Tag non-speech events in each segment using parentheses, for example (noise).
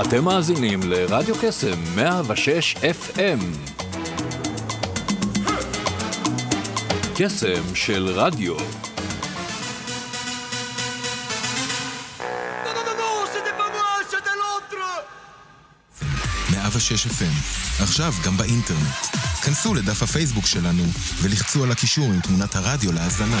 אתם מאזינים לרדיו קסם 106 FM. קסם של רדיו. ושש FM, עכשיו גם באינטרנט. כנסו לדף הפייסבוק שלנו ולחצו על הקישור עם תמונת הרדיו להאזנה.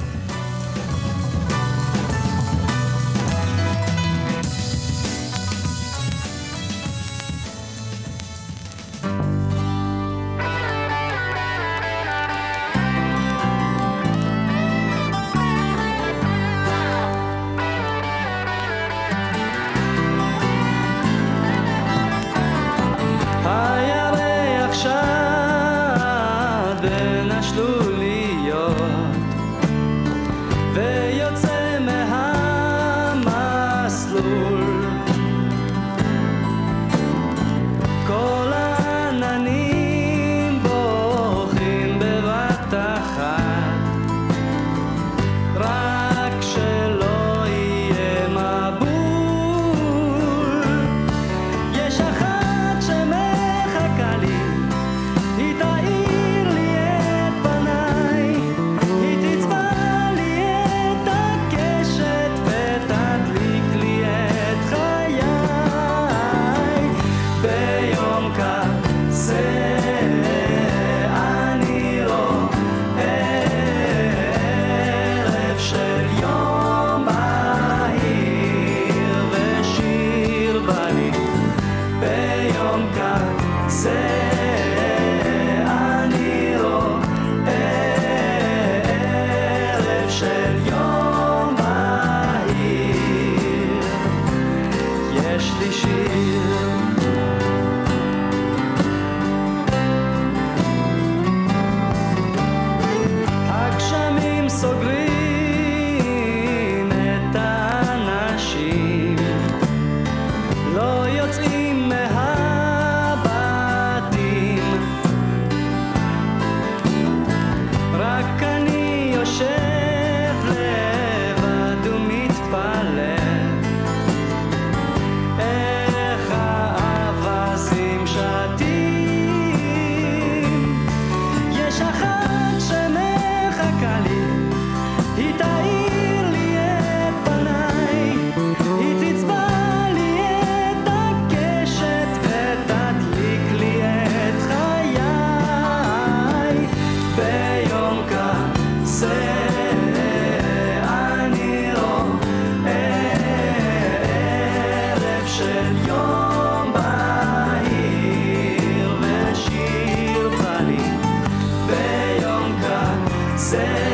say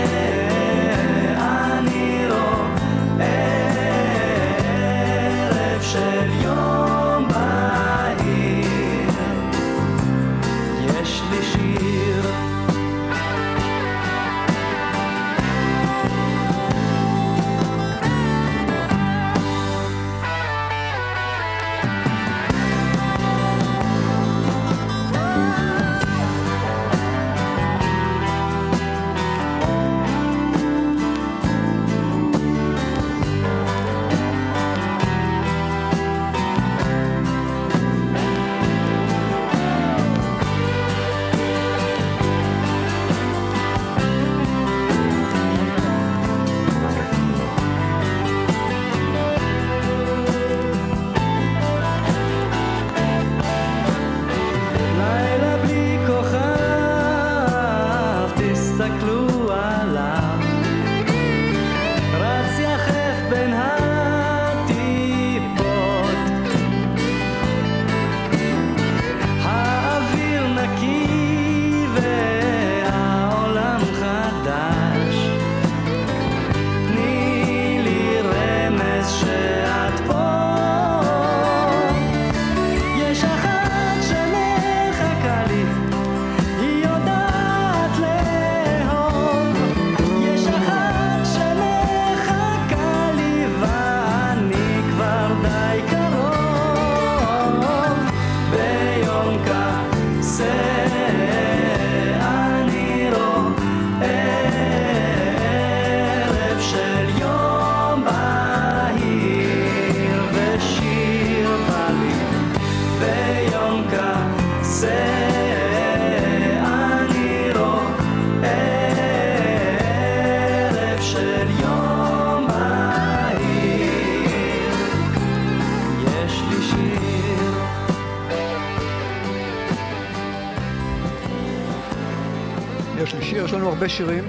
הרבה שירים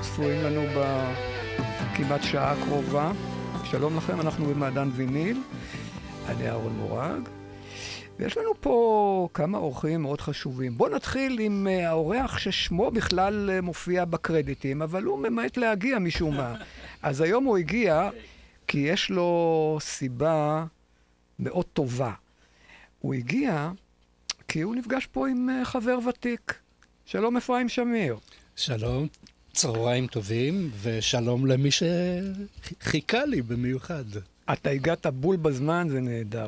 צפויים לנו בכמעט שעה הקרובה. שלום לכם, אנחנו במעדן ויניל, אני אהרון מורג, ויש לנו פה כמה אורחים מאוד חשובים. בואו נתחיל עם uh, האורח ששמו בכלל uh, מופיע בקרדיטים, אבל הוא ממעט להגיע משום מה. (laughs) אז היום הוא הגיע כי יש לו סיבה מאוד טובה. הוא הגיע כי הוא נפגש פה עם uh, חבר ותיק. שלום אפרים שמיר. שלום, צהריים טובים, ושלום למי שחיכה לי במיוחד. אתה הגעת בול בזמן, זה נהדר.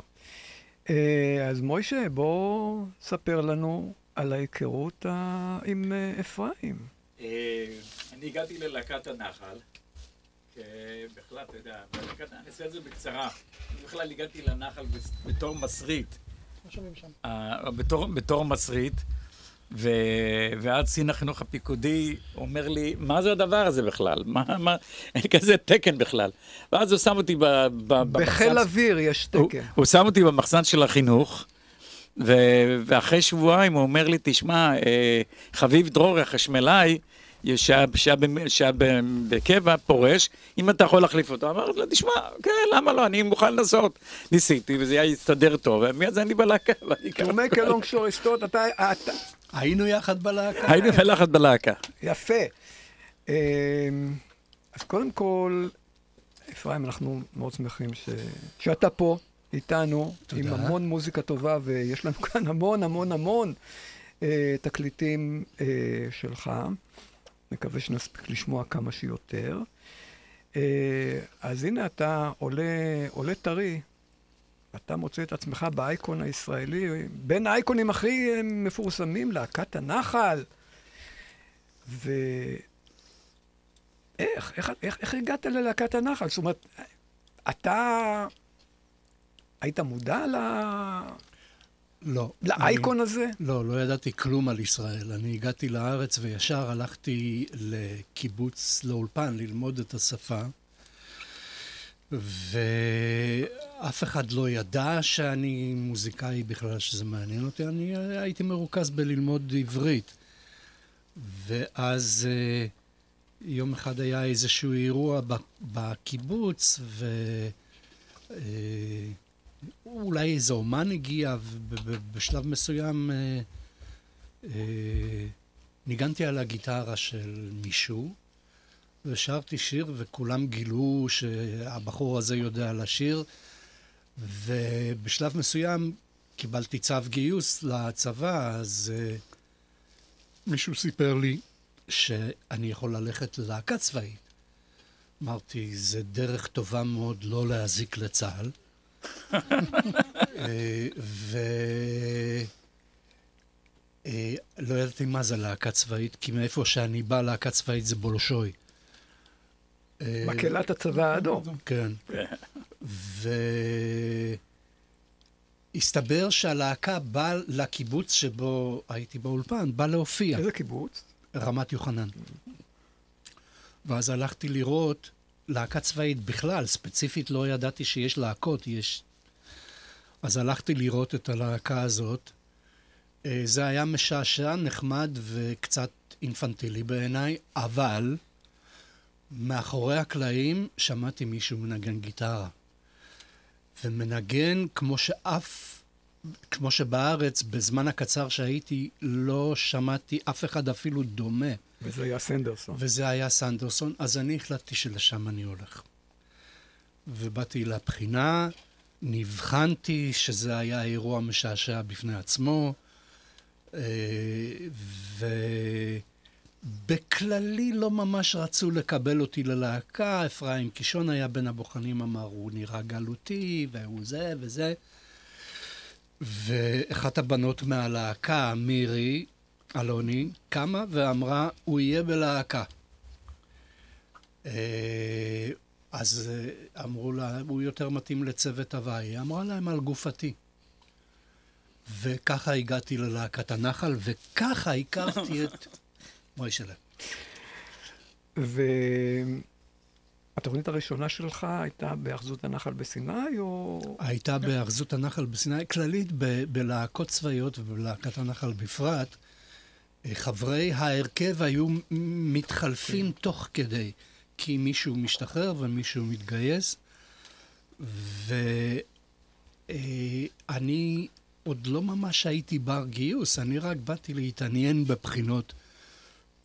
אה, אז מוישה, בוא ספר לנו על ההיכרות עם אה, אפרים. אה, אני הגעתי ללהקת הנחל, בכלל, אתה יודע, בלהקת, אני אעשה את זה בקצרה. בכלל הגעתי לנחל בתור מסריט. לא שומעים שם. בתור מסריט. ו... ואז קצין החינוך הפיקודי אומר לי, מה זה הדבר הזה בכלל? מה, מה, אין כזה תקן בכלל. ואז הוא שם אותי ב... ב בחיל אוויר יש תקן. הוא, הוא שם אותי במחסן של החינוך, ו... ואחרי שבועיים הוא אומר לי, תשמע, אה, חביב דרור החשמלאי, שהיה בקבע, פורש, אם אתה יכול להחליף אותו. אמרתי לו, תשמע, כן, למה לא, אני מוכן לעשות. ניסיתי, וזה היה יסתדר טוב, ומיד אני (laughs) בלהקה. Long story short, אתה... היינו יחד בלהקה. היינו יחד בלהקה. יפה. אמ, אז קודם כל, אפרים, אנחנו מאוד שמחים ש... שאתה פה איתנו, תודה. עם המון מוזיקה טובה, ויש לנו כאן המון המון המון אה, תקליטים אה, שלך. מקווה שנספיק לשמוע כמה שיותר. אה, אז הנה אתה עולה, עולה טרי, אתה מוצא את עצמך באייקון הישראלי, בין האייקונים הכי מפורסמים, להקת הנחל. ואיך, איך, איך, איך הגעת ללהקת הנחל? זאת אומרת, אתה היית מודע ל... לא. לאייקון אני, הזה? לא, לא ידעתי כלום על ישראל. אני הגעתי לארץ וישר הלכתי לקיבוץ, לאולפן, ללמוד את השפה. ואף אחד לא ידע שאני מוזיקאי בכלל, שזה מעניין אותי. אני הייתי מרוכז בללמוד עברית. ואז אה, יום אחד היה איזשהו אירוע בקיבוץ, ו... אולי איזה אומן הגיע, ובשלב מסוים אה, אה, ניגנתי על הגיטרה של מישהו, ושרתי שיר, וכולם גילו שהבחור הזה יודע לשיר, ובשלב מסוים קיבלתי צו גיוס לצבא, אז אה, מישהו סיפר לי שאני יכול ללכת ללהקה צבאית. אמרתי, זה דרך טובה מאוד לא להזיק לצה"ל. ולא אה, ידעתי מה זה להקה צבאית, כי מאיפה שאני בא, להקה צבאית זה בולשוי. אה, מקהלת הצבא האדום. כן. והסתבר שהלהקה באה לקיבוץ שבו הייתי באולפן, בא להופיע. איזה קיבוץ? רמת יוחנן. ואז הלכתי לראות להקה צבאית בכלל, ספציפית לא ידעתי שיש להקות, יש... אז הלכתי לראות את הלהקה הזאת. אה, זה היה משעשע, נחמד וקצת אינפנטילי בעיניי, אבל מאחורי הקלעים שמעתי מישהו מנגן גיטרה. ומנגן כמו שאף, כמו שבארץ, בזמן הקצר שהייתי, לא שמעתי אף אחד אפילו דומה. וזה היה סנדרסון. וזה היה סנדרסון, אז אני החלטתי שלשם אני הולך. ובאתי לבחינה, נבחנתי שזה היה אירוע משעשע בפני עצמו, אה, ובכללי לא ממש רצו לקבל אותי ללהקה. אפרים קישון היה בין הבוחנים, אמר, הוא נראה גלותי, והוא זה וזה. ואחת הבנות מהלהקה, מירי, אלוני קמה ואמרה, הוא יהיה בלהקה. אה, אז אה, אמרו לה, הוא יותר מתאים לצוות הוואי. היא אמרה להם על גופתי. וככה הגעתי ללהקת הנחל, וככה הכרתי את (laughs) מוישלה. והתוכנית הראשונה שלך הייתה בהאחזות הנחל בסיני, או... הייתה בהאחזות הנחל בסיני, כללית ב- בלהקות צבאיות ובלהקת הנחל בפרט. חברי ההרכב היו מתחלפים תוך כדי, כי מישהו משתחרר ומישהו מתגייס, ואני עוד לא ממש הייתי בר גיוס, אני רק באתי להתעניין בבחינות,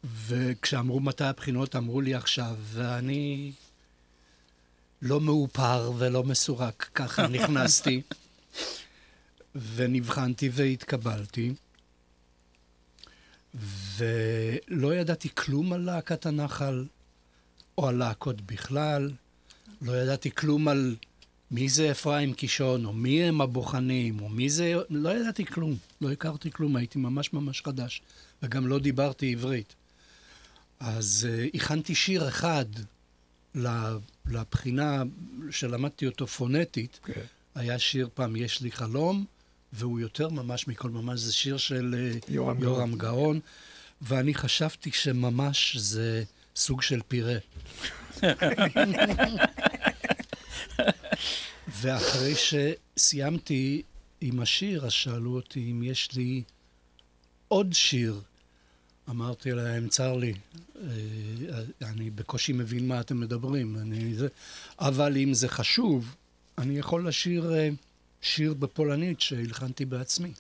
וכשאמרו מתי הבחינות, אמרו לי עכשיו, ואני לא מאופר ולא מסורק, ככה (laughs) נכנסתי, ונבחנתי והתקבלתי. ולא ידעתי כלום על להקת הנחל, או על להקות בכלל. לא ידעתי כלום על מי זה אפרים קישון, או מי הם הבוחנים, או מי זה... לא ידעתי כלום. לא הכרתי כלום, הייתי ממש ממש חדש. וגם לא דיברתי עברית. אז uh, הכנתי שיר אחד לבחינה שלמדתי אותו פונטית. Okay. כן. היה שיר פעם, יש לי חלום, והוא יותר ממש מכל ממש, זה שיר של אה, יורם, יורם גאון. גאון, ואני חשבתי שממש זה סוג של פירה. (laughs) ואחרי שסיימתי עם השיר, אז שאלו אותי אם יש לי עוד שיר. אמרתי להם, צר לי, אה, אני בקושי מבין מה אתם מדברים, אני, אבל אם זה חשוב, אני יכול לשיר אה, שיר בפולנית שהלחנתי בעצמי.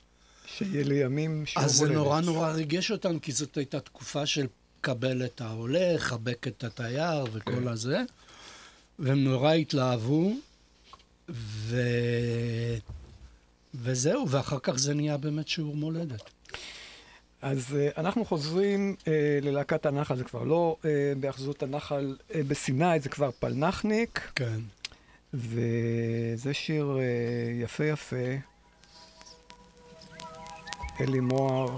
שיהיה לי ימים שיעור אז זה נורא נורא ריגש אותם, כי זאת הייתה תקופה של קבל את העולה, חבק את התייר וכל כן. הזה. והם נורא התלהבו, ו... וזהו, ואחר כך זה נהיה באמת שיעור מולדת. אז uh, אנחנו חוזרים uh, ללהקת הנחל, זה כבר לא uh, באחזות הנחל בסיני, זה כבר פלנחניק. כן. וזה שיר יפה יפה. אלי מוהר.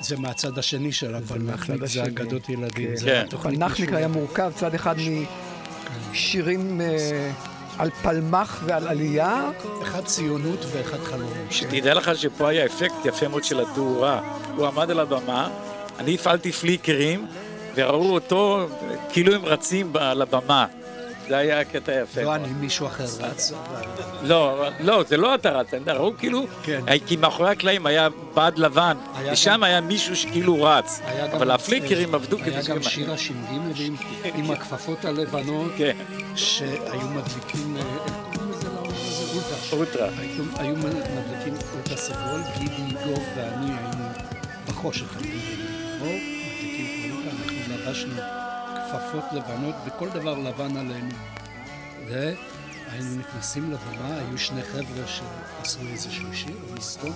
זה מהצד השני של הפלנחניק, זה אגדות ילדים. כן. פלנחניק היה מורכב, צד אחד משירים uh, על פלמח ועל עלייה. אחד ציונות ואחד חלום. שתדע לך שפה היה אפקט יפה מאוד של התאורה. הוא עמד על הבמה, אני הפעלתי פליקרים, וראו אותו כאילו הם רצים על הבמה. זה היה קטע יפה. לא אני, מישהו אחר רץ. לא, לא, זה לא אתה רץ, ראו כאילו, כן. כי מאחורי הקלעים היה בד לבן, ושם היה מישהו שכאילו רץ, אבל הפליקרים עבדו כדי היה גם שיר הש"ג (laughs) עם הכפפות הלבנות, כן. שהיו מדליקים, אה, אולטרה. היו מדליקים את הסגול, גידי, דוב ואני היינו בחושך. (laughs) מדליקים אנחנו לבשנו כפפות לבנות וכל דבר לבן עלינו. והיינו נכנסים לבמה, היו שני חבר'ה שעשו איזשהו שיר או מסתום,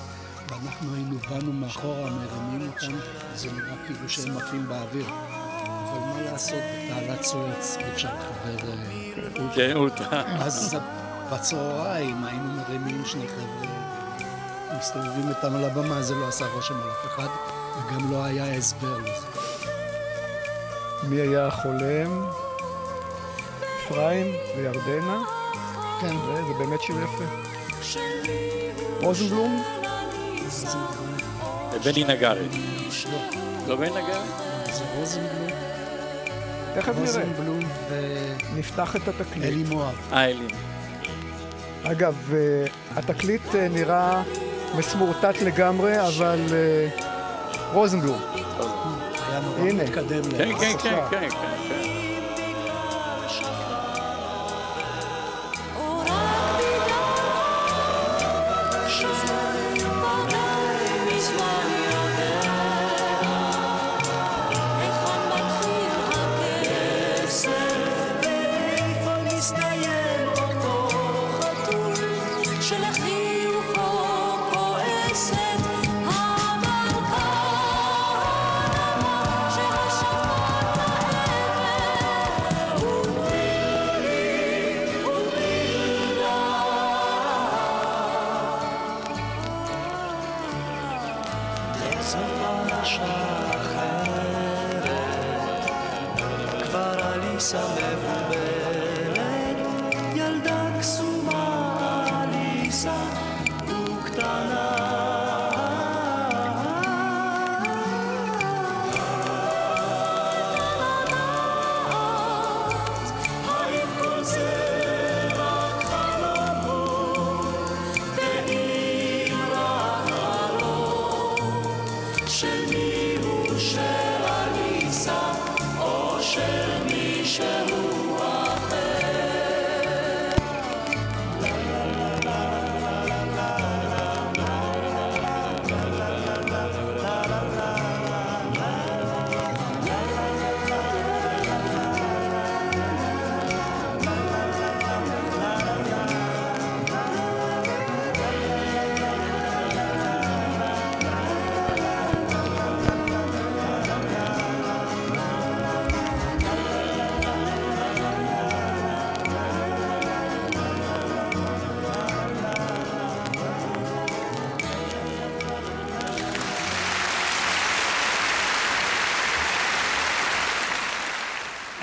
ואנחנו היינו באנו מאחורה, מרימים אותם, זה נראה כאילו שהם עפים באוויר. אבל מה לעשות, בתעלת סואץ אי אפשר לחבר אה, כן, אולטרה. אז בצהריים היינו מרימים שני חבר'ה, מסתובבים איתם על הבמה, זה לא עשה רושם על אף אחד, וגם לא היה הסבר לזה. מי היה החולם? אפרים וירדנה. כן. זה באמת שיר יפה. רוזנבלום? ובני נגרי. לא. לא בני נגרי? זה רוזנבלום. תכף נראה. רוזנבלום ו... נפתח את התקליט. אלי מואב. אה, אלי. אגב, אה, התקליט אה, נראה מסמורטט לגמרי, אבל אה, רוזנבלום. היה נורא מתקדם. כן, כן, כן, כן,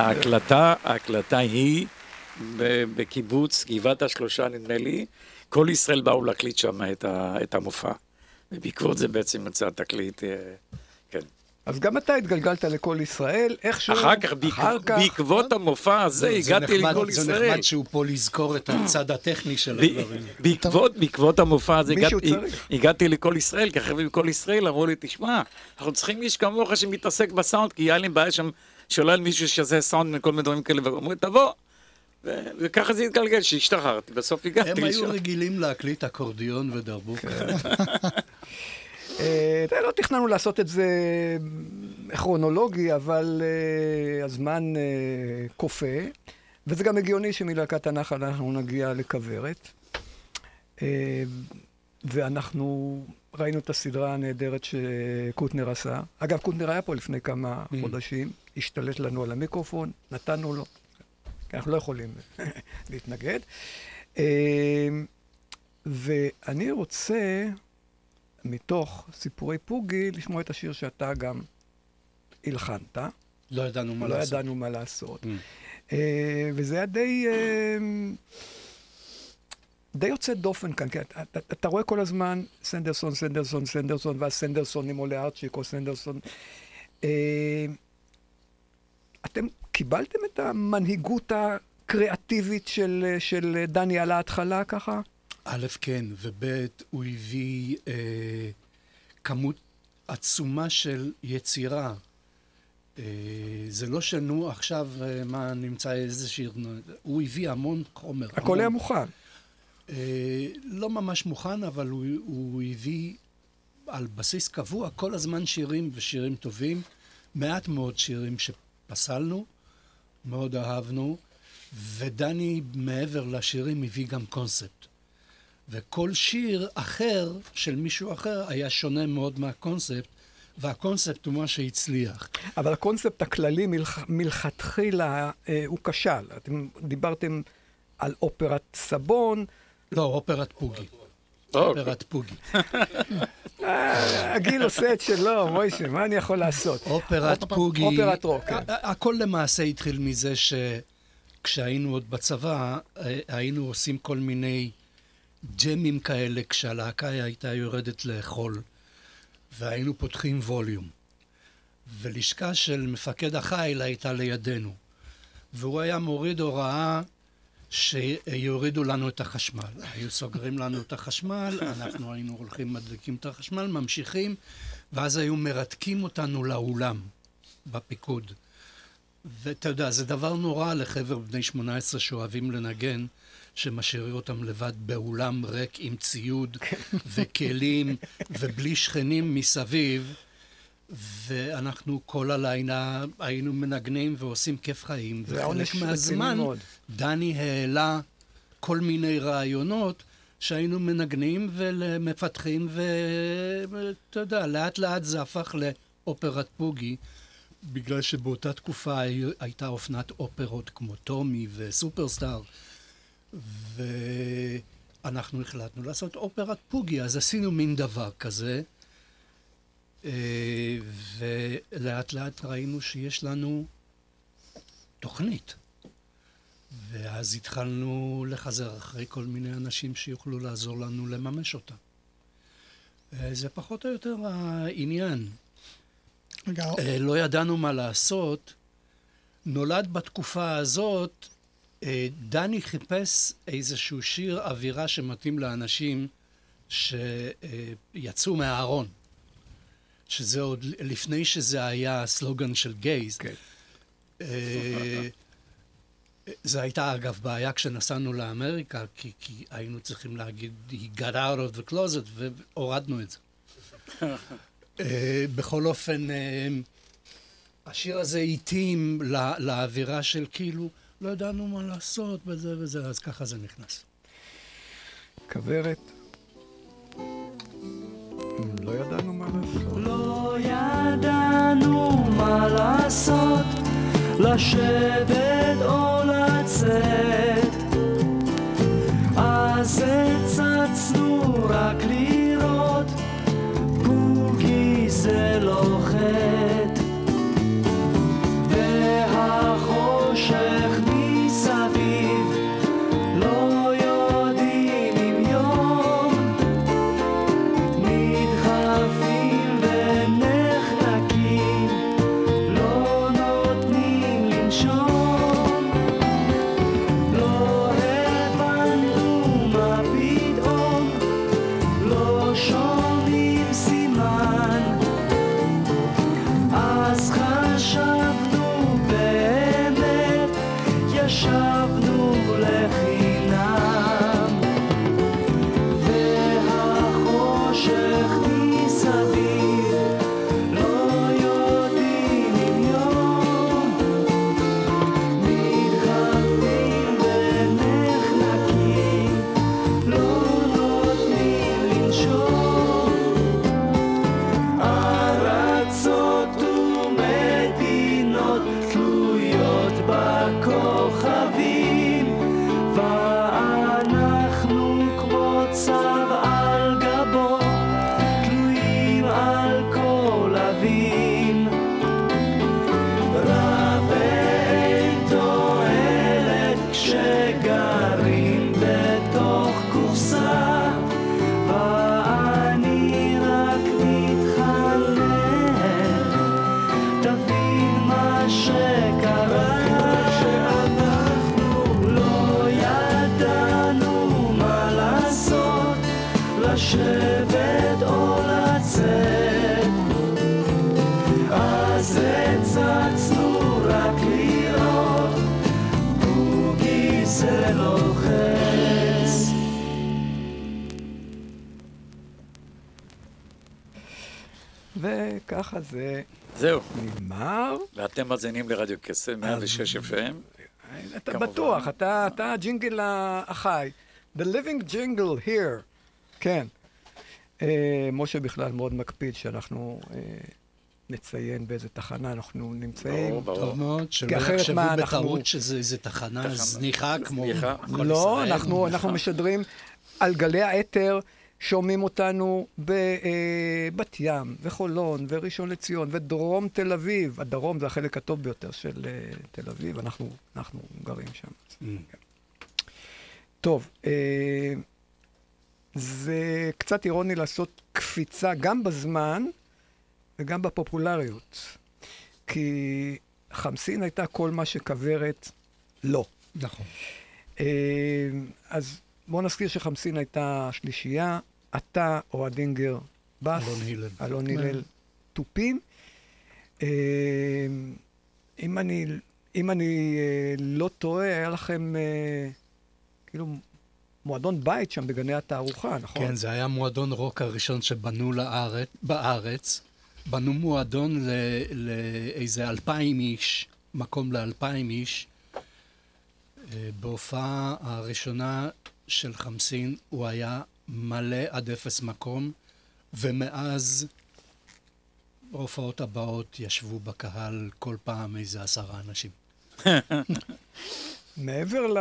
ההקלטה, ההקלטה היא בקיבוץ גבעת השלושה, נדמה לי. כל ישראל באו להקליט שם את, ה, את המופע. ובעקבות זה בעצם יצא התקליט, אה, כן. אז גם אתה התגלגלת לכל ישראל, איכשהו... אחר כך, בעק- אחר כך- בעקבות המופע הזה, זה הגעתי נחמד- לכל זה ישראל. נחמד שהוא פה לזכור את הצד הטכני של ב- הדברים. בעקבות, בעקבות המופע הזה הגעתי. הגעתי לכל ישראל, כי החבר'ה מכל ישראל אמרו לי, תשמע, אנחנו צריכים איש כמוך שמתעסק בסאונד, כי היה לי בעיה שם, היה לי מישהו שעושה סאונד וכל מיני דברים כאלה, לי, תבוא. וככה זה התגלגל, שהשתחררתי, בסוף הגעתי הם היו לשם. רגילים להקליט אקורדיון ודרבוק. (laughs) אה, לא תכננו לעשות את זה כרונולוגי, אבל אה, הזמן אה, כופה, וזה גם הגיוני שמלהקת הנחל אנחנו נגיע לכוורת. ואנחנו ראינו את הסדרה הנהדרת שקוטנר עשה. אגב, קוטנר היה פה לפני כמה Mm. חודשים, השתלט לנו על המיקרופון, נתנו לו, כי אנחנו לא יכולים (laughs) להתנגד. אה, ואני רוצה, מתוך סיפורי פוגי, לשמוע את השיר שאתה גם הלחנת. לא ידענו מה לא לעשות. ידענו מה לעשות. Mm. אה, וזה היה די... די יוצא דופן כאן, כי אתה, אתה, רואה כל הזמן סנדרסון, סנדרסון, סנדרסון, ואז סנדרסונים עולה ארצ'יק או סנדרסון. אה, אתם קיבלתם את המנהיגות הקריאטיבית של, של דני על ההתחלה ככה? א', כן, וב', הוא הביא אה, כמות עצומה של יצירה. אה, זה לא שנו עכשיו אה, מה נמצא איזה שיר, הוא הביא המון חומר. הכל המון. היה מוכן. אה, לא ממש מוכן, אבל הוא, הוא הביא על בסיס קבוע כל הזמן שירים ושירים טובים. מעט מאוד שירים שפסלנו, מאוד אהבנו, ודני, מעבר לשירים, הביא גם קונספט. וכל שיר אחר של מישהו אחר היה שונה מאוד מהקונספט, והקונספט הוא מה שהצליח. אבל הקונספט הכללי מלכ... מלכתחילה אה, הוא כשל. אתם דיברתם על אופרת סבון, לא, אופרת פוגי. אוקיי. אופרת פוגי. אה, הגיל עושה את שלו, מוישה, מה אני יכול לעשות? אופרת פוגי... אופרת רוק, הכל למעשה התחיל מזה שכשהיינו עוד בצבא, אה, היינו עושים כל מיני ג'מים כאלה כשהלהקה הייתה יורדת לאכול, והיינו פותחים ווליום. ולשכה של מפקד החיל הייתה לידינו. והוא היה מוריד הוראה שיורידו לנו את החשמל. היו סוגרים לנו את החשמל, אנחנו היינו הולכים, מדליקים את החשמל, ממשיכים, ואז היו מרתקים אותנו לאולם, בפיקוד. ואתה יודע, זה דבר נורא לחבר'ה בני 18 שאוהבים לנגן, שמשאירים אותם לבד באולם ריק עם ציוד וכלים ובלי שכנים מסביב. ואנחנו כל הלילה היינו מנגנים ועושים כיף חיים. וחלק מהזמן. דני העלה כל מיני רעיונות שהיינו מנגנים ומפתחים, ואתה יודע, לאט לאט זה הפך לאופרת פוגי, בגלל שבאותה תקופה הי- הייתה אופנת אופרות כמו טומי וסופרסטאר, ואנחנו החלטנו לעשות אופרת פוגי, אז עשינו מין דבר כזה. אה, ולאט לאט ראינו שיש לנו תוכנית. ואז התחלנו לחזר אחרי כל מיני אנשים שיוכלו לעזור לנו לממש אותה. אה, זה פחות או יותר העניין. רגע, אה, לא ידענו מה לעשות. נולד בתקופה הזאת, דני חיפש איזשהו שיר אווירה שמתאים לאנשים שיצאו מהארון. שזה עוד לפני שזה היה הסלוגן של גייז. כן. אה, זה הייתה אגב בעיה כשנסענו לאמריקה, כי, כי היינו צריכים להגיד, he got out of the closet, והורדנו את זה. (laughs) אה, בכל אופן, אה, השיר הזה התאים לא- לאווירה של כאילו, לא ידענו מה לעשות וזה וזה, אז ככה זה נכנס. כוורת. לא ידענו מה לעשות. ידענו מה לעשות, לשבת או לצאת. אז הצצנו רק לראות, בוגי זה לא מאזינים לרדיו קסם, 106 FM. אתה. בטוח, אתה הג'ינגל החי. The living jingle here. כן. אה, משה בכלל מאוד מקפיד שאנחנו אה, נציין באיזה תחנה אנחנו נמצאים. ברור, ברור. טוב מאוד, שלא יחשבו בטעות שזה איזה תחנה זניחה כמו לא, אנחנו משדרים על גלי האתר, שומעים אותנו בבת ים, וחולון, וראשון לציון, ודרום תל אביב. הדרום זה החלק הטוב ביותר של אה, תל אביב, אנחנו, אנחנו גרים שם. Mm. טוב, אה, זה קצת אירוני לעשות קפיצה גם בזמן וגם בפופולריות. כי חמסין הייתה כל מה שכוורת לא. נכון. אה, אז בואו נזכיר שחמסין הייתה שלישייה, אתה, אוהד דינגר, בס, אלון הלל. אלון הלל, תופים. אה, אם אני, אם אני אה, לא טועה, היה לכם אה, כאילו מועדון בית שם בגני התערוכה, נכון? כן, זה היה מועדון רוק הראשון שבנו לארץ, בארץ. בנו מועדון ל- לאיזה אלפיים איש, מקום לאלפיים איש. בהופעה הראשונה של חמסין הוא היה מלא עד אפס מקום, ומאז ההופעות הבאות ישבו בקהל כל פעם איזה עשרה אנשים. (laughs) מעבר ל...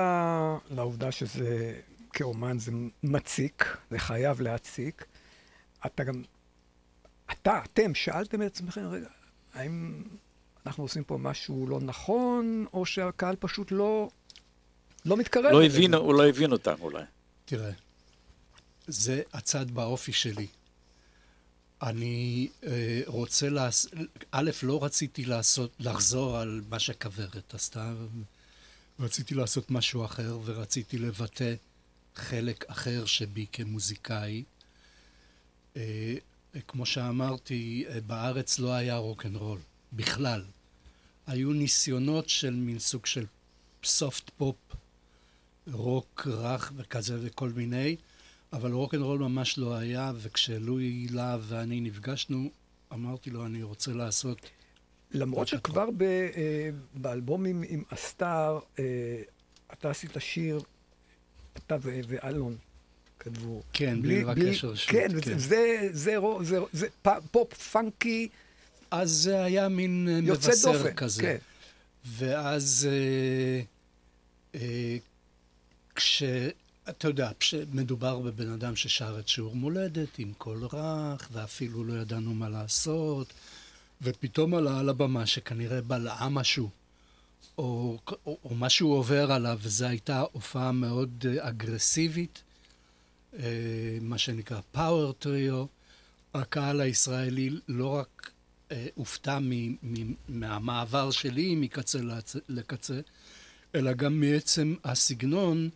לעובדה שזה, כאומן זה מציק, זה חייב להציק, אתה גם, אתה, אתם, שאלתם את עצמכם, רגע, האם אנחנו עושים פה משהו לא נכון, או שהקהל פשוט לא, לא מתקרב? לא? הבין, הוא לא הבין אותם אולי. תראה, זה הצד באופי שלי. אני אה, רוצה לעש... א', לא רציתי לעשות, לחזור על מה שכוורת עשתה, רציתי לעשות משהו אחר, ורציתי לבטא חלק אחר שבי כמוזיקאי. אה, כמו שאמרתי, אה, בארץ לא היה רוקנרול, בכלל. היו ניסיונות של מין סוג של soft pop, רוק רך וכזה וכל מיני, אבל רוקנרול ממש לא היה, וכשלואי להב ואני נפגשנו, אמרתי לו, אני רוצה לעשות... למרות שכבר ב, אה, באלבומים עם הסטאר, אה, אתה עשית שיר, אתה ו- ואלון כתבו. כן, בלי לבקש רשות, כן, כן. זה, זה, זה, זה פופ פאנקי אז זה היה מין אה, מבשר דופן. כזה. כן. ואז אה, אה, כש... אתה יודע, כשמדובר בבן אדם ששר את שיעור מולדת עם קול רך, ואפילו לא ידענו מה לעשות, ופתאום עלה על הבמה שכנראה בלעה משהו, או, או, או משהו עובר עליו, וזו הייתה הופעה מאוד אה, אגרסיבית, אה, מה שנקרא פאוור טריו. הקהל הישראלי לא רק אה, הופתע מ, מ, מהמעבר שלי מקצה לקצה, אלא גם מעצם הסגנון,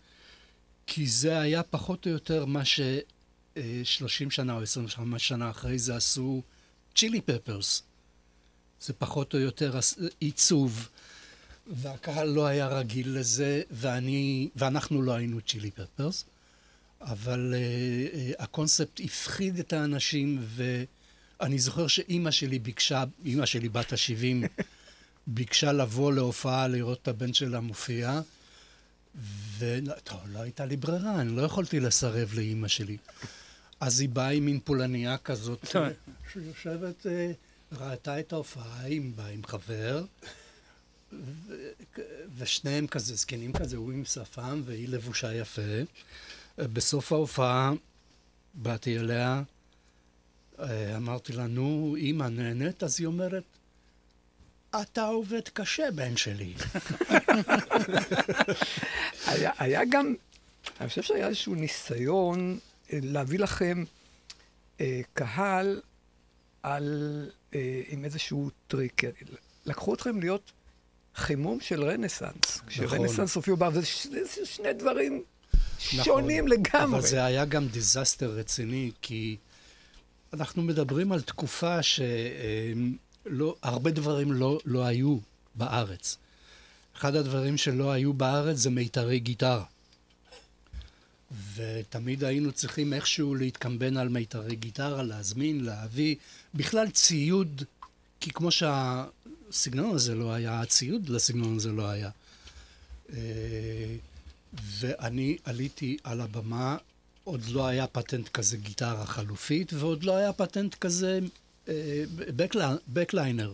כי זה היה פחות או יותר מה ש-30 שנה או 25 שנה אחרי זה עשו צ'ילי פפרס. זה פחות או יותר עיצוב, והקהל לא היה רגיל לזה, ואני, ואנחנו לא היינו צ'ילי פפרס, אבל uh, uh, הקונספט הפחיד את האנשים, ואני זוכר שאימא שלי ביקשה, אימא שלי בת ה-70, (laughs) ביקשה לבוא להופעה לראות את הבן שלה מופיע, וטוב, לא הייתה לי ברירה, אני לא יכולתי לסרב לאימא שלי. אז היא באה עם מין פולניה כזאת, שיושבת, אה, ראתה את ההופעה, היא באה עם חבר, ו- ושניהם כזה זקנים כזה, הוא עם שפם והיא לבושה יפה. בסוף ההופעה באתי אליה, אה, אמרתי לה, נו, אמא, נהנית? אז היא אומרת, אתה עובד קשה, בן שלי. (laughs) היה, היה גם, אני חושב שהיה איזשהו ניסיון אה, להביא לכם אה, קהל על, אה, עם איזשהו טריק. לקחו אתכם להיות חימום של רנסאנס. כשרנסאנס הופיעו בארץ, זה ש- זה שני דברים שונים לגמרי. נכון. אבל זה היה גם disaster רציני, כי אנחנו מדברים על תקופה שלא, הרבה דברים לא, לא היו בארץ. אחד הדברים שלא היו בארץ זה מיתרי גיטרה. ותמיד היינו צריכים איכשהו להתקמבן על מיתרי גיטרה, להזמין, להביא, בכלל ציוד, כי כמו שהסגנון הזה לא היה, הציוד לסגנון הזה לא היה. אה, ואני עליתי על הבמה, עוד לא היה פטנט כזה גיטרה חלופית, ועוד לא היה פטנט כזה בקליינר.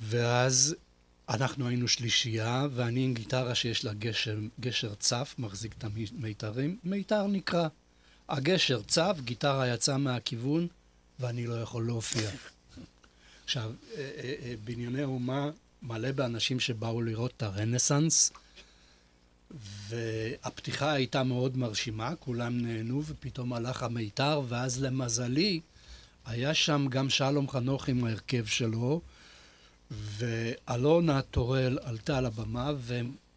ואז אנחנו היינו שלישייה, ואני עם גיטרה שיש לה גשר, גשר צף, מחזיק את המיתרים, מיתר נקרע. הגשר צף, גיטרה יצאה מהכיוון, ואני לא יכול להופיע. (laughs) עכשיו, אה, אה, אה, בנייני אומה מלא באנשים שבאו לראות את הרנסאנס, והפתיחה הייתה מאוד מרשימה, כולם נהנו, ופתאום הלך המיתר, ואז למזלי, היה שם גם שלום חנוך עם ההרכב שלו, ואלונה טורל עלתה על הבמה,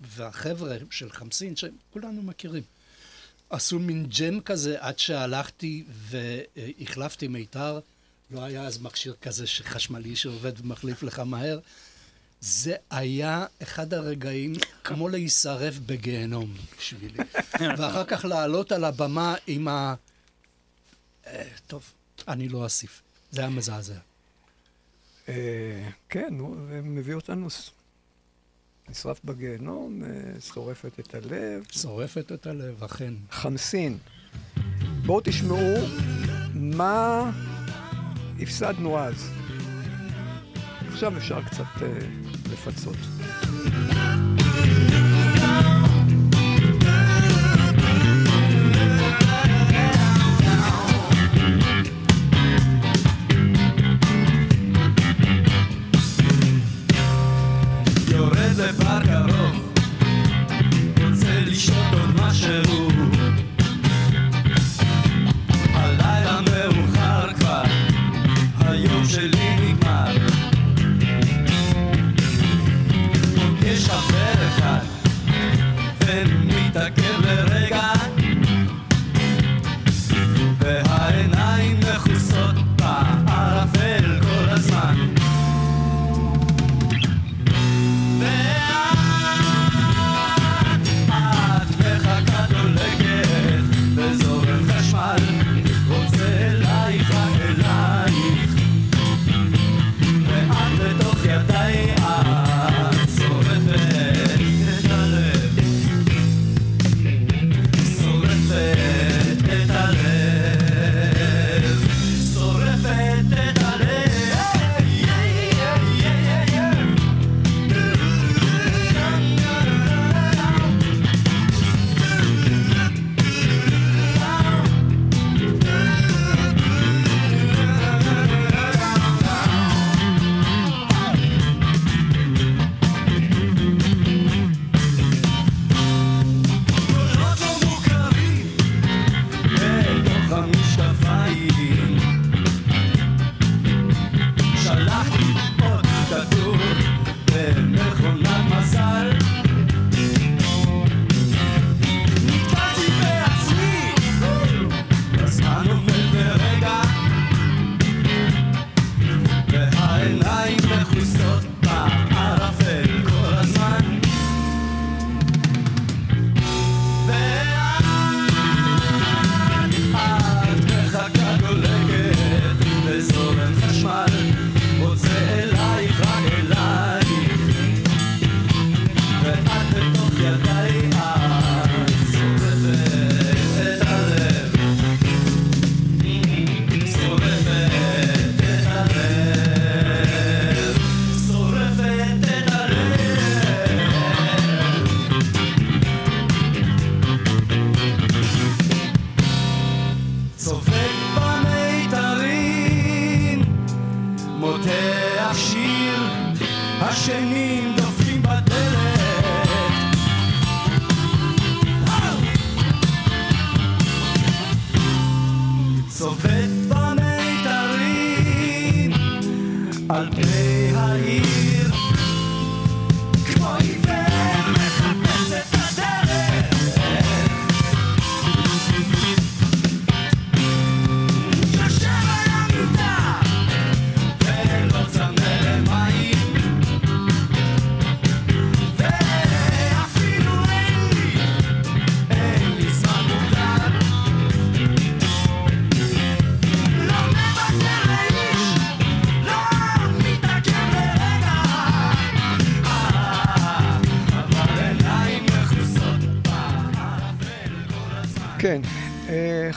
והחבר'ה של חמסין, שכולנו מכירים, עשו מין ג'ם כזה עד שהלכתי והחלפתי מיתר. לא היה אז מכשיר כזה חשמלי שעובד ומחליף לך מהר. זה היה אחד הרגעים כמו להישרף בגיהנום בשבילי. (laughs) ואחר כך לעלות על הבמה עם ה... אה, טוב, אני לא אוסיף. זה היה מזעזע. אה, כן, זה מביא אותנו, נשרף בגיהנום, אה, שורפת את הלב. שורפת את הלב, אכן. חמסין. בואו תשמעו מה הפסדנו אז. עכשיו אפשר קצת אה, לפצות.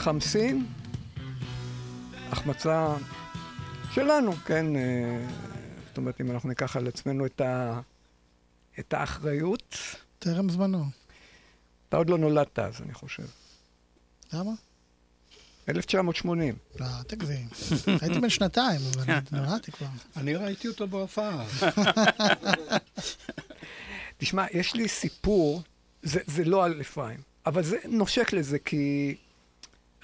חמסין, החמצה שלנו, כן, אה, זאת אומרת, אם אנחנו ניקח על עצמנו את, ה, את האחריות, טרם זמנו. אתה עוד לא נולדת אז, אני חושב. למה? 1980. לא, תגזים. (laughs) הייתי בן שנתיים, אבל (laughs) נולדתי כבר. אני ראיתי אותו בהופעה. (laughs) תשמע, יש לי סיפור, זה, זה לא על אפרים, אבל זה נושק לזה, כי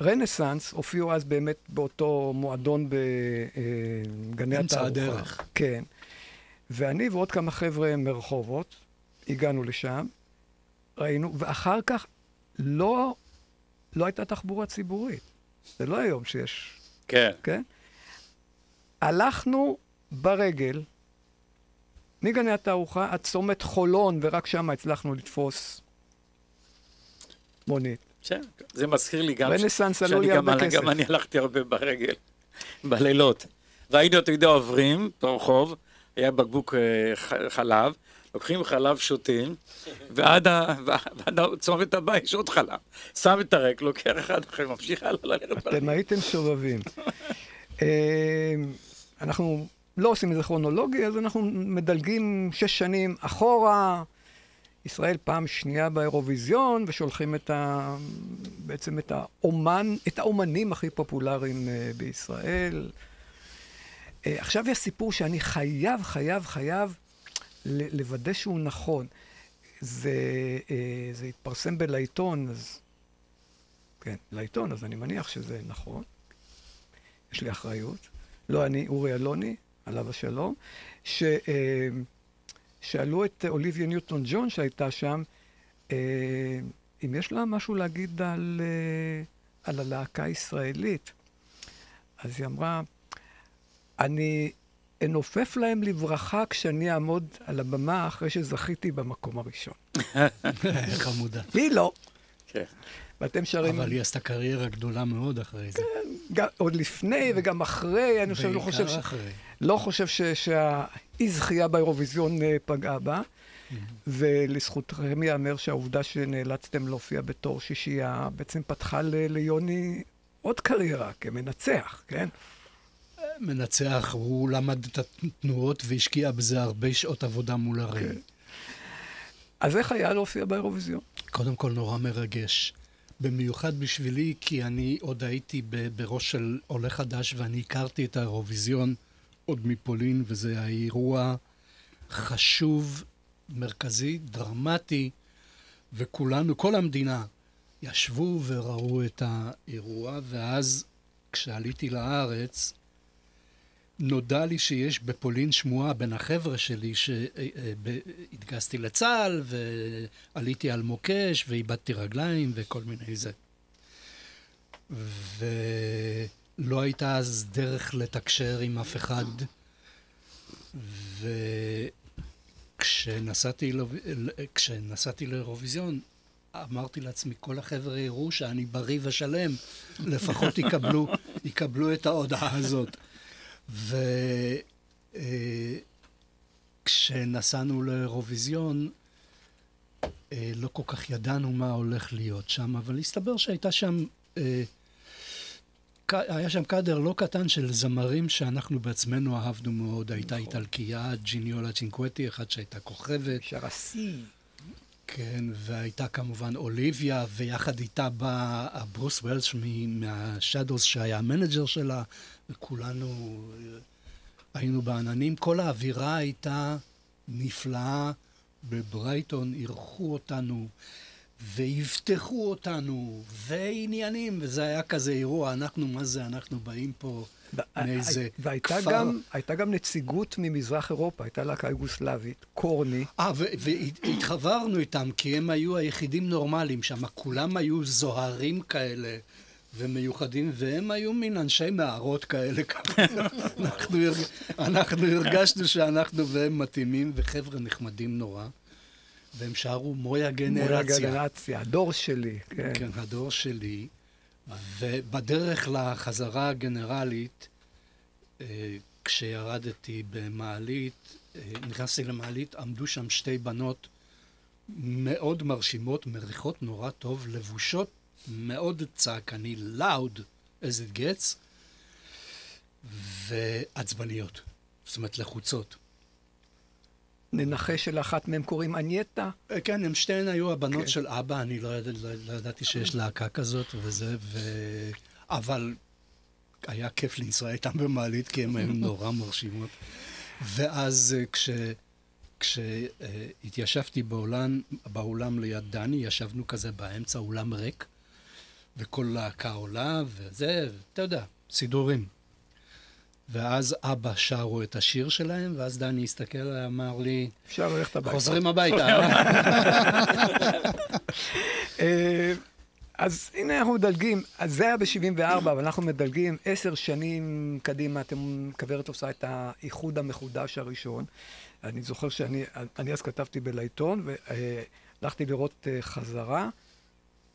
רנסאנס הופיעו אז באמת באותו מועדון בגני אמצע התערוכה. הדרך. כן. ואני ועוד כמה חבר'ה מרחובות, הגענו לשם, ראינו, ואחר כך לא, לא הייתה תחבורה ציבורית. זה לא היום שיש, כן. כן? הלכנו ברגל מגני התערוכה עד צומת חולון, ורק שם הצלחנו לתפוס מונית. כן, זה מזכיר לי גם... ש- רנסאנס עלו שאני לי גם הרבה הלך- כסף. גם אני הלכתי הרבה ברגל, (laughs) בלילות. והיינו, אתה יודע, עוברים ברחוב, היה בקבוק אה, חלב, לוקחים חלב, שותים, (laughs) ועד ה- ועד הצומת הבא יש עוד חלב. שם את הריק, לוקח אחד אחר, ממשיך הלאה ללכת ברגל. אתם הייתם שובבים. אה, אנחנו לא עושים את זה כרונולוגי, אז אנחנו מדלגים שש שנים אחורה. ישראל פעם שנייה באירוויזיון, ושולחים את ה... בעצם את האומן, את האומנים הכי פופולריים אה, בישראל. אה, עכשיו יש סיפור שאני חייב, חייב, חייב לוודא שהוא נכון. זה, אה, זה התפרסם בלעיתון, אז... כן, לעיתון, אז אני מניח שזה נכון. יש לי אחריות. לא אני, אורי אלוני, עליו השלום, ש, אה, שאלו את אוליביה ניוטון ג'ון שהייתה שם, אה, אם יש לה משהו להגיד על, אה, על הלהקה הישראלית. אז היא אמרה, אני אנופף להם לברכה כשאני אעמוד על הבמה אחרי שזכיתי במקום הראשון. (laughs) חמודה. היא לא. כן. ואתם שרים... אבל היא עשתה קריירה גדולה מאוד אחרי זה. גם, עוד לפני וגם אחרי, אני חושב, לא חושב, ש... בעיקר אחרי. לא חושב ש... שהאי זכייה באירוויזיון אה, פגעה בה, ולזכותכם ייאמר שהעובדה שנאלצתם להופיע בתור שישייה בעצם פתחה ל... ליוני עוד קריירה כמנצח, כן? מנצח, הוא למד את התנועות והשקיע בזה הרבה שעות עבודה מול הרי. כן. אז איך היה להופיע באירוויזיון? קודם כל נורא מרגש. במיוחד בשבילי, כי אני עוד הייתי בראש של עולה חדש ואני הכרתי את האירוויזיון עוד מפולין, וזה היה אירוע חשוב, מרכזי, דרמטי, וכולנו, כל המדינה, ישבו וראו את האירוע, ואז כשעליתי לארץ, נודע לי שיש בפולין שמועה בין החבר'ה שלי שהתגייסתי לצה"ל ועליתי על מוקש ואיבדתי רגליים וכל מיני זה. ולא הייתה אז דרך לתקשר עם אף אחד. וכשנסעתי כשנסעתי לאירוויזיון, אמרתי לעצמי, כל החבר'ה יראו שאני בריא ושלם, לפחות יקבלו, (laughs) יקבלו את ההודעה הזאת. וכשנסענו לאירוויזיון, אה, לא כל כך ידענו מה הולך להיות שם, אבל הסתבר שהייתה שם, אה, היה שם קאדר לא קטן של זמרים שאנחנו בעצמנו אהבנו מאוד. הייתה איטלקייה, ג'יניולה צ'ינקווטי, אחת שהייתה כוכבת. שר השיא. כן, והייתה כמובן אוליביה, ויחד איתה בא ברוס וולש מהשאדוס שהיה המנג'ר שלה, וכולנו אה, היינו בעננים. כל האווירה הייתה נפלאה. בברייטון אירחו אותנו, ויבטחו אותנו, ועניינים, וזה היה כזה אירוע, אנחנו, מה זה, אנחנו באים פה מאיזה והייתה כפר. גם, הייתה גם נציגות ממזרח אירופה, הייתה להקה יוגוסלבית, קורני. אה, והתחברנו איתם, כי הם היו היחידים נורמליים שם, כולם היו זוהרים כאלה ומיוחדים, והם היו מין אנשי מערות כאלה. (laughs) אנחנו, הרג... אנחנו הרגשנו שאנחנו והם מתאימים, וחבר'ה נחמדים נורא, והם שרו מויה גנרציה. הגנרציה, הדור שלי, כן. כן, הדור שלי. ובדרך לחזרה הגנרלית, אה, כשירדתי במעלית, אה, נכנסתי למעלית, עמדו שם שתי בנות מאוד מרשימות, מריחות נורא טוב, לבושות מאוד צעקני, loud as it gets, ועצבניות. זאת אומרת, לחוצות. ננחש שלאחת מהם קוראים אנייטה. אה, כן, הם שתיהן היו הבנות כן. של אבא, אני לא, ידע, לא, לא ידעתי שיש להקה כזאת וזה, ו... אבל היה כיף לנסוע איתם במעלית, כי הן היו (laughs) נורא מרשימות. ואז אה, כש... כשהתיישבתי באולם, באולם ליד דני, ישבנו כזה באמצע, אולם ריק, וכל להקה עולה, וזה, אתה יודע, סידורים. ואז אבא שרו את השיר שלהם, ואז דני הסתכל עליי, אמר לי, אפשר ללכת הביתה. חוזרים הביתה. (laughs) אה, אז הנה אנחנו מדלגים, אז זה היה ב-74, אבל אנחנו מדלגים עשר שנים קדימה, אתם, כוורת עושה את האיחוד המחודש הראשון. אני זוכר שאני אני אז כתבתי בלעיתון, והלכתי לראות אה, חזרה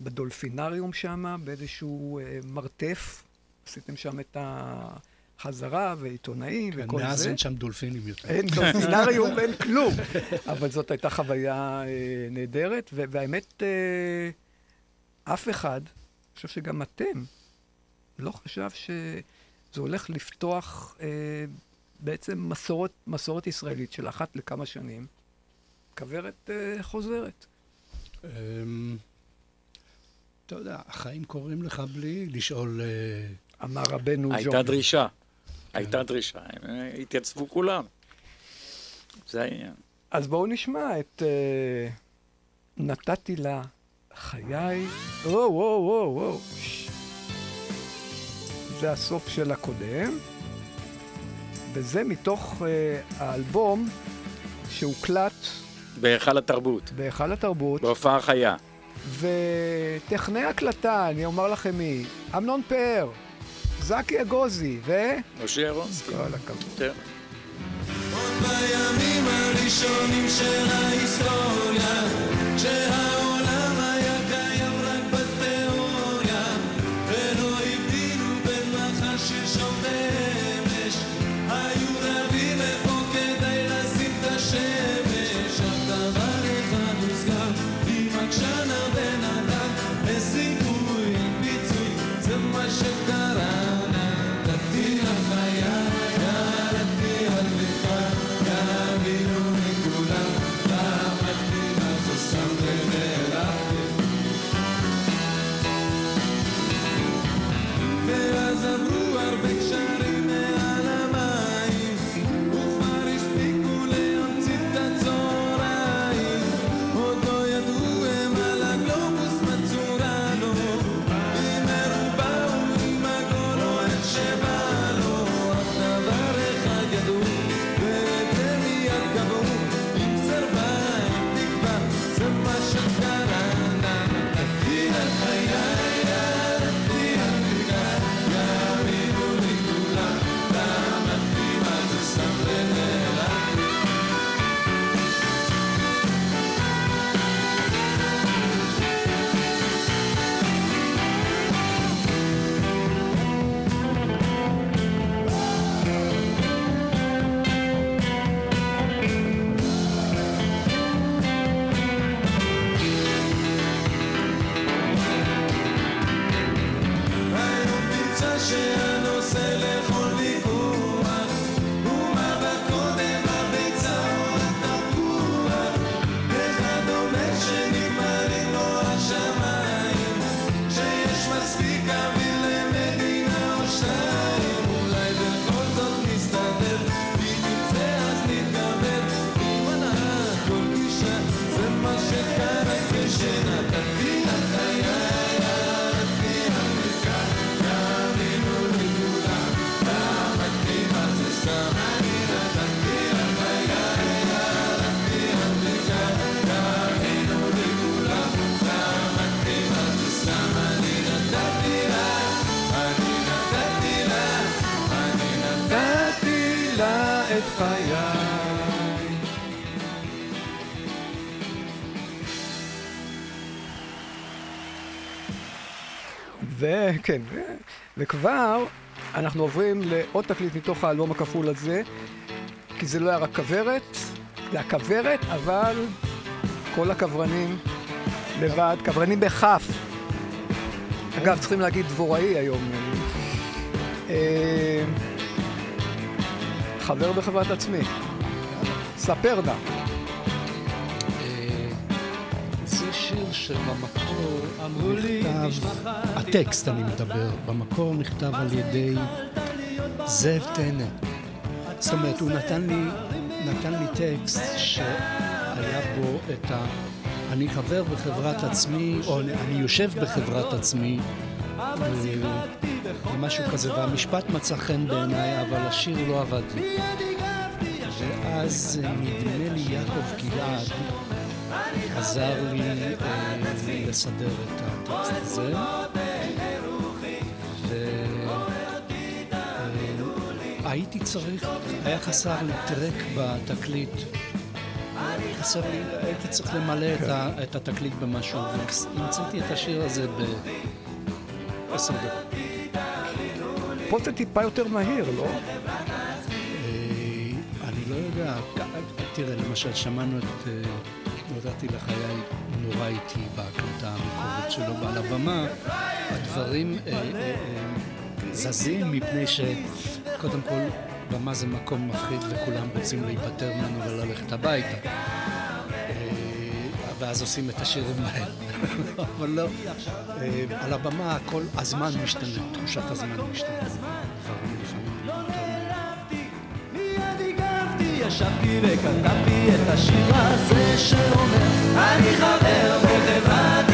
בדולפינריום שם, באיזשהו אה, מרתף. עשיתם שם את החזרה, ועיתונאים וכל זה. מאז אין שם דולפינים יותר. אין דולפינריום (laughs) ואין כלום. אבל זאת הייתה חוויה אה, נהדרת, והאמת, אה, אף אחד, אני חושב שגם אתם, לא חשב שזה הולך לפתוח אה, בעצם מסורת, מסורת ישראלית של אחת לכמה שנים. כוורת אה, חוזרת. אמ, אתה יודע, החיים קורים לך בלי לשאול... אה, אמר רבנו ג'ון. הייתה דרישה. הייתה דרישה. הם אה, התייצבו כולם. זה העניין. אז בואו נשמע את אה, נתתי לה חיי. וואו, וואו, וואו, וואו. זה הסוף של הקודם, וזה מתוך אה, האלבום שהוקלט בהיכל התרבות. בהיכל התרבות, בהופעה חיה. וטכנאי הקלטה, אני אומר לכם מי, אמנון פאר, זקי אגוזי, ו... משה ירונסקי. כל הכבוד. כן. עוד בימים הראשונים של ההיסטוריה, וכבר אנחנו עוברים לעוד תקליט מתוך האלבום הכפול הזה, כי זה לא היה רק כוורת, זה היה כוורת, אבל כל הכוורנים לבד, כוורנים בכף, אגב, צריכים להגיד דבוראי היום. אה, חבר בחברת עצמי. ספר נא. שבמקור נכתב, הטקסט אני מדבר, במקור נכתב על ידי זאב טנא. זאת אומרת, הוא נתן לי, נתן לי טקסט שהיה בו את ה... אני חבר בחברת עצמי, או אני יושב בחברת עצמי, אה, משהו כזה, והמשפט מצא חן בעיניי, אבל השיר לא עבד לי. ואז אה, נדמה לי יעקב גלעד עזר לי אה, לסדר את הטקסט הזה. והייתי צריך, היה חסר לי טרק בתקליט. חסר לי, הייתי צריך למלא את, ה, את התקליט במשהו, והמצאתי את השיר הזה בעשר דקות. פה זה טיפה יותר מהיר, לא? אה, אני לא יודע, תראה, למשל, שמענו את נודעתי לחיי נורא איטי בהקלטה המקורית שלו על הבמה, הדברים אה, אה, אה, זזים מפני שקודם כל במה זה מקום מפחיד וכולם רוצים להיפטר ממנו וללכת הביתה. ואז עושים את השירים מהר. (laughs) אבל לא, על הבמה הכל, הזמן משתנה, תחושת הזמן משתנה. ישבתי וכתבתי את השיר הזה שאומר אני חבר בחברת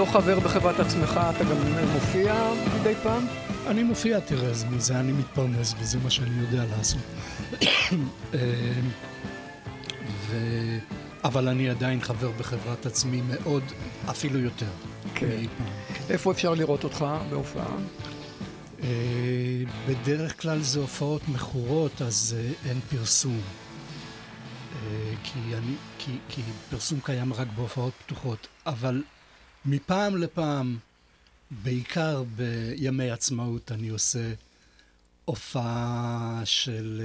לא חבר בחברת עצמך, אתה גם מופיע מדי פעם? אני מופיע, תראה, אז מזה אני מתפרנס, וזה מה שאני יודע לעשות. (coughs) אה, ו... אבל אני עדיין חבר בחברת עצמי מאוד, אפילו יותר. כן. איפה אפשר לראות אותך בהופעה? אה, בדרך כלל זה הופעות מכורות, אז אה, אין פרסום. כי, אני, כי, כי פרסום קיים רק בהופעות פתוחות. אבל מפעם לפעם, בעיקר בימי עצמאות, אני עושה הופעה של,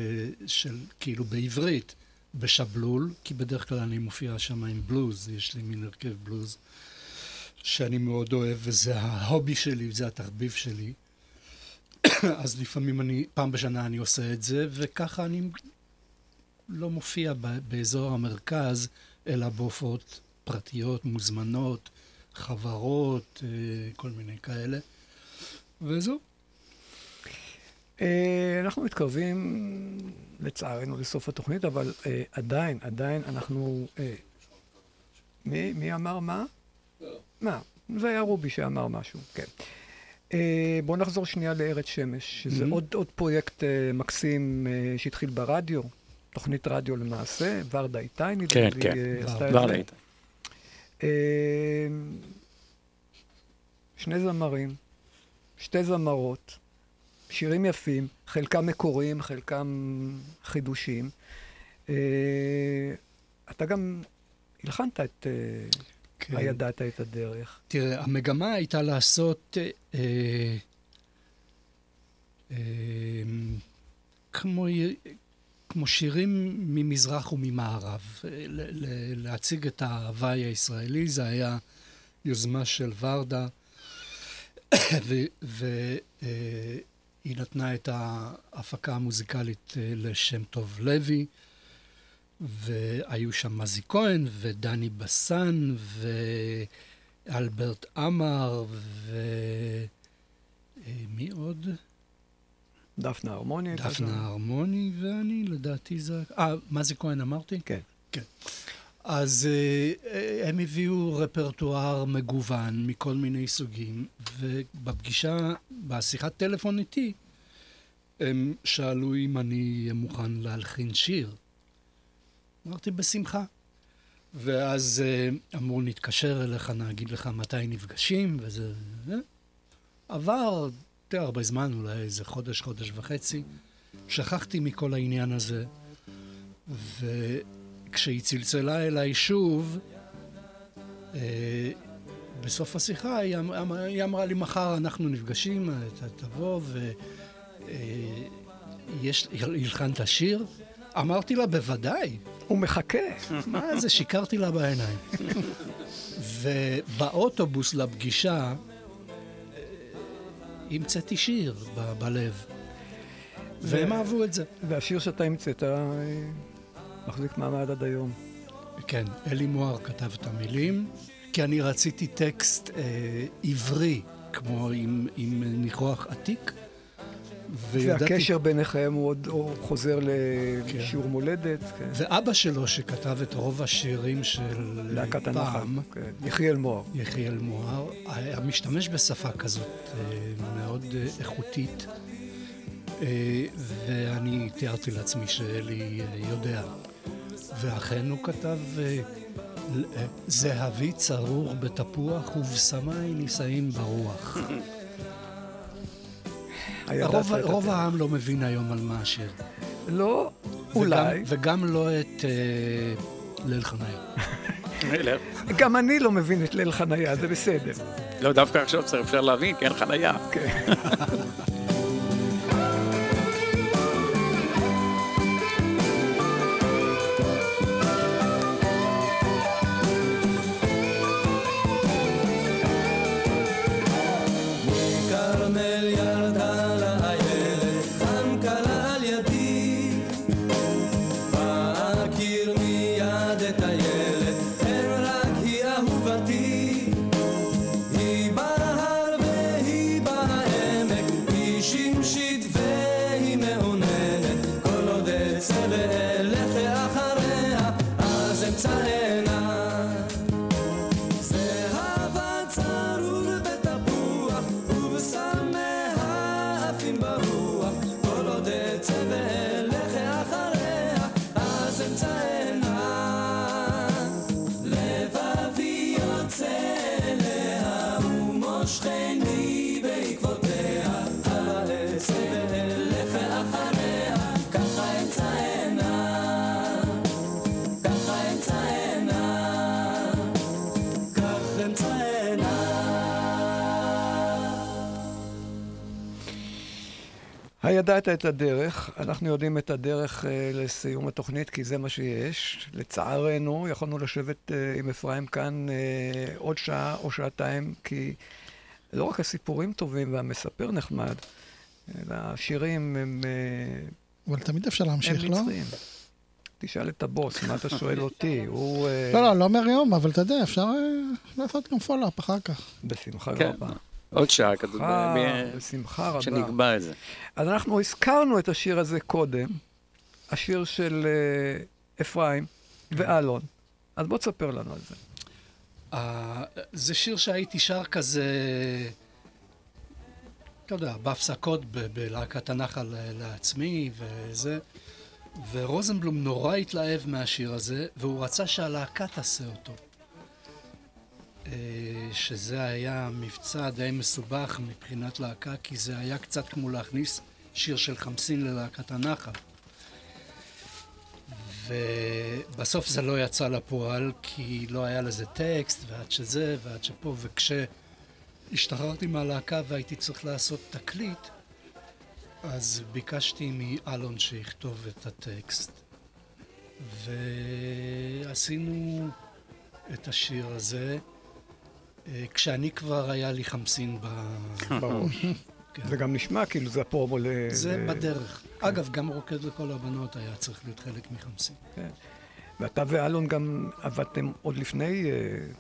של כאילו בעברית, בשבלול, כי בדרך כלל אני מופיע שם עם בלוז, יש לי מין הרכב בלוז שאני מאוד אוהב, וזה ההובי שלי, זה התחביב שלי. (coughs) אז לפעמים אני, פעם בשנה אני עושה את זה, וככה אני לא מופיע באזור המרכז, אלא בהופעות פרטיות, מוזמנות, חברות, אה, כל מיני כאלה. וזהו. אה, אנחנו מתקרבים, לצערנו, לסוף התוכנית, אבל אה, עדיין, עדיין אנחנו... מי, מי אמר מה? מה? זה היה רובי שאמר משהו, כן. בואו נחזור שנייה לארץ שמש, שזה Mhm. עוד, עוד פרויקט אה, מקסים אה, שהתחיל ברדיו, תוכנית רדיו למעשה, ורדה איתי נדמה כן, לי, כן, אה, עשתה את כבר זה. ראית. אה, שני זמרים, שתי זמרות, שירים יפים, חלקם מקוריים, חלקם חידושים. אה, אתה גם הלחנת את אה, כן. הידעת את הדרך. תראה, המגמה הייתה לעשות אה, אה, אה, כמו, כמו שירים ממזרח וממערב. אה, להציג את ההוואי הישראלי, זה היה יוזמה של ורדה, (coughs) והיא נתנה את ההפקה המוזיקלית אה, לשם טוב לוי. והיו שם מזי כהן ודני בסן ואלברט עמר ומי עוד? דפנה הרמוני. דפנה הרמוני ואני, לדעתי זה... אה, מזי כהן אמרתי? כן. כן. אז אה, אה, הם הביאו רפרטואר מגוון מכל מיני סוגים, ובפגישה, בשיחת טלפון איתי, הם שאלו אם אני אהיה מוכן להלחין שיר. אמרתי, בשמחה. ואז אה, אמרו, נתקשר אליך, נגיד לך מתי נפגשים, וזה... אה. עבר די הרבה זמן, אולי איזה חודש, חודש וחצי. שכחתי מכל העניין הזה, וכשהיא צלצלה אליי שוב, אה, בסוף השיחה היא, אמ- היא אמרה לי, מחר אנחנו נפגשים, אתה תבוא, ויש, הלחנת שיר? אמרתי לה, בוודאי. הוא מחכה. מה זה, שיקרתי לה בעיניים. (laughs) ובאוטובוס לפגישה, אה, המצאתי שיר ב- בלב. והם אהבו את זה. והשיר שאתה המצאת אה, מחזיק מעמד עד היום. כן, אלי מוהר כתב את המילים, כי אני רציתי טקסט אה, עברי, כמו עם, עם ניחוח עתיק. וידעתי- והקשר ביניכם הוא עוד הוא חוזר כן. לשיעור מולדת. כן. ואבא שלו, שכתב את רוב השירים של להקת. פעם, כן. יחיאל מוהר. יחיאל מוהר, היה משתמש בשפה כזאת אה, מאוד אה, איכותית, אה, ואני תיארתי לעצמי שאלי יודע. ואכן הוא כתב, זהבי צרור בתפוח ובשמי נישאים ברוח. (laughs) רוב הדרך. העם לא מבין היום על מה השיר. לא, אולי. וגם, לא את אה, ליל חניה. גם אני לא מבין את ליל חניה, זה בסדר. לא, דווקא עכשיו צריך אפשר להבין, כי אין חנייה. (laughs) הידעת את הדרך, אנחנו יודעים את הדרך אה, לסיום התוכנית, כי זה מה שיש. לצערנו, יכולנו לשבת אה, עם אפרים כאן אה, עוד שעה או שעתיים, כי לא רק הסיפורים טובים והמספר נחמד, אלא השירים הם, אה, אבל תמיד אפשר הם להמשיך, לא? נצחיים. תשאל את הבוס, מה אתה שואל (laughs) אותי? הוא... לא, לא, לא מהיום, אבל אתה יודע, אפשר לעשות גם follow-up אחר כך. בשמחה כן, רבה. עוד שעה כזאת, אה, בשמחה רבה. שנקבע את זה. אז אנחנו הזכרנו את השיר הזה קודם, השיר של אה, אפרים ואלון. אז בוא תספר לנו על זה. אה, זה שיר שהייתי שר כזה אתה יודע, בהפסקות בלהקת הנחל לעצמי וזה. ורוזנבלום נורא התלהב מהשיר הזה, והוא רצה שהלהקה תעשה אותו. אה, שזה היה מבצע די מסובך מבחינת להקה, כי זה היה קצת כמו להכניס שיר של חמסין ללהקת הנחל. ובסוף זה לא יצא לפועל, כי לא היה לזה טקסט, ועד שזה, ועד שפה, וכשהשתחררתי מהלהקה והייתי צריך לעשות תקליט, אז ביקשתי מאלון שיכתוב את הטקסט, ועשינו את השיר הזה, כשאני כבר היה לי חמסין ב... (laughs) בראש. כן. זה גם נשמע כאילו זה הפרומו ל... זה ל- בדרך. אגב, גם רוקד לכל הבנות היה צריך להיות חלק מחמסין. ואתה ואלון גם עבדתם עוד לפני אה,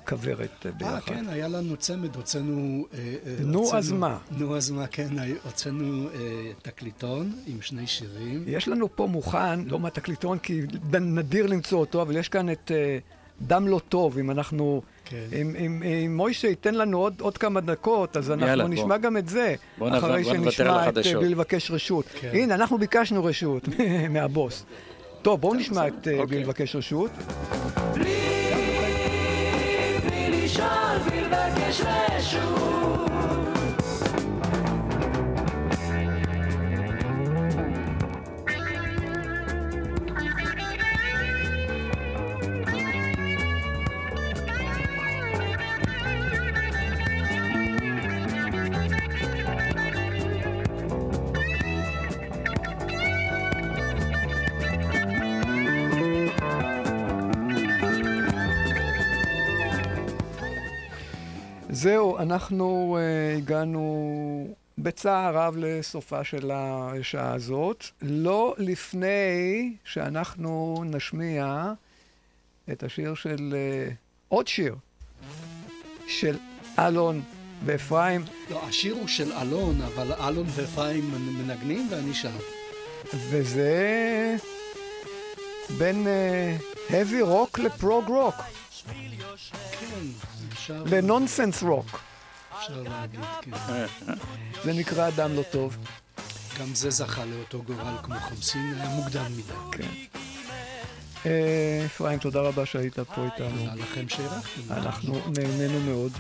כוורת אה, אה, ביחד. כן, היה לנו צמד, הוצאנו... אה, אה, נו, הוצאנו- אז מה? נו, אז מה, כן, הוצאנו אה, תקליטון עם שני שירים. יש לנו פה מוכן, לא מהתקליטון, כי נדיר למצוא אותו, אבל יש כאן את אה, דם לא טוב, אם אנחנו... כן. אם, אם, אם מוישה ייתן לנו עוד, עוד כמה דקות, אז אנחנו יאללה, בוא. נשמע גם את זה, בוא אחרי בוא שנשמע את. אה, בלי לבקש רשות. כן. הנה, אנחנו ביקשנו רשות (laughs) מהבוס. טוב, בואו נשמע את אה, בלי אוקיי. לבקש רשות. אנחנו uh, הגענו בצער רב לסופה של השעה הזאת. לא לפני שאנחנו נשמיע את השיר של... uh, עוד שיר של אלון ואפרים, לא, השיר הוא של אלון, אבל אלון ואפרים מנגנים ואני שר. וזה בין uh, heavy rock לפרוג רוק, כן, לנונסנס רוק. אפשר להגיד, כן. זה נקרא אדם לא טוב. גם זה זכה לאותו גורל כמו חמסין, היה מוקדם מדי. כן. אה, אפרים, תודה רבה שהיית פה איתנו. תודה לכם שאירחתם. אנחנו נהנינו מאוד.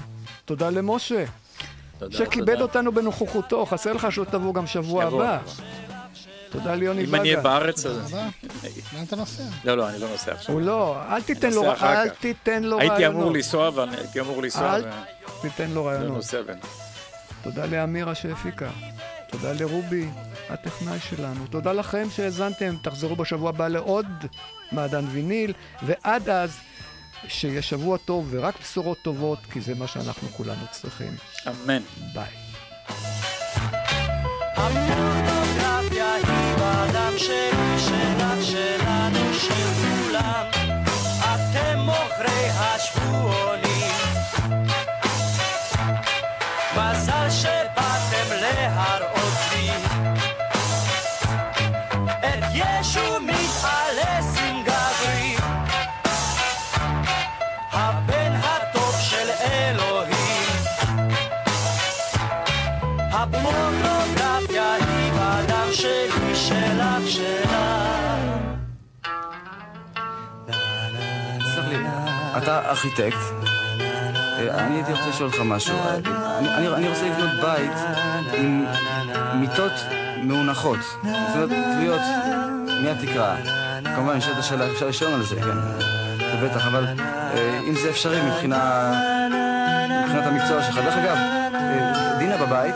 תודה למשה, תודה, שכיבד תודה. אותנו בנוכחותו. חסר לך שלא תבוא גם שבוע הבא. תודה ליוני אם אני אהיה. בארץ, אז... לאן אתה נוסע? לא, לא, אני לא נוסע עכשיו. הוא לא, אל תיתן לו, רעיונות. הייתי אמור לנסוע, אבל הייתי אמור לנסוע, אל תיתן לו רעיונות. תודה לאמירה שהפיקה. תודה לרובי, הטכנאי שלנו. תודה לכם שהאזנתם. תחזרו בשבוע הבא לעוד מעדן ויניל, ועד אז, שיהיה שבוע טוב ורק בשורות טובות, כי זה מה שאנחנו כולנו צריכים. אמן. ביי. היא shake. ארכיטקט, אה, אני הייתי רוצה לשאול אותך משהו. אה, אני- אני רוצה לבנות בית עם מיטות מאונחות, זאת אומרת, תלויות מהתקרה. כמובן, נשאלת השאלה, אפשר לשאול על זה, כן, זה בטח, אבל אה, אם זה אפשרי מבחינה... מבחינת המקצוע שלך. דרך אגב, דינה בבית,